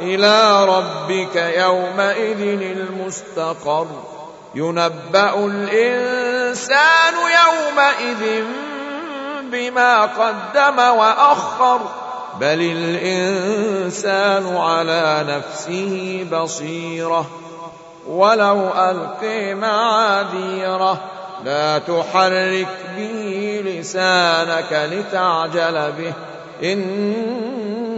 إلى ربك يومئذ المستقر. ينبأ الإنسان يومئذ بما قدم وأخر. بل الإنسان على نفسه بصيرة. ولو ألقي معاذيره لا تحرك به لسانك لتعجل به. إن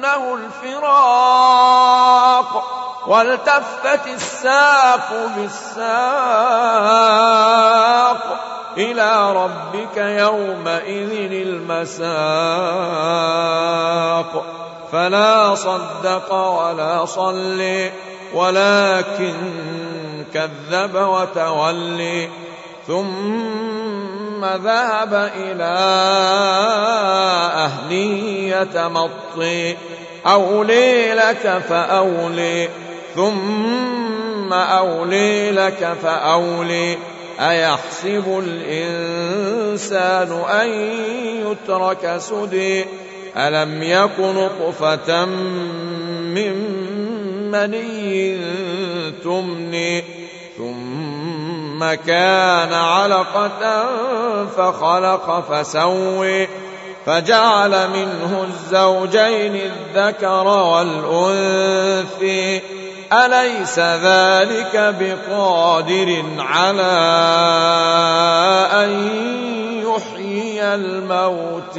أنه الفراق والتفت الساق بالساق. إلى ربك يومئذ المساق. فلا صدق ولا صلي ولكن كذب وتولي. ثم ذهب إلى أهله يتمطي. أولي لك فأولي ثم أولي لك فأولي. أيحسب الإنسان أن يترك سدي؟ ألم يك نطفة من مني تمني؟ ثم كان علقة فخلق فسوي فجعل منه الزوجين الذكر والأنثي. أليس ذلك بقادر على أن يحيي الموت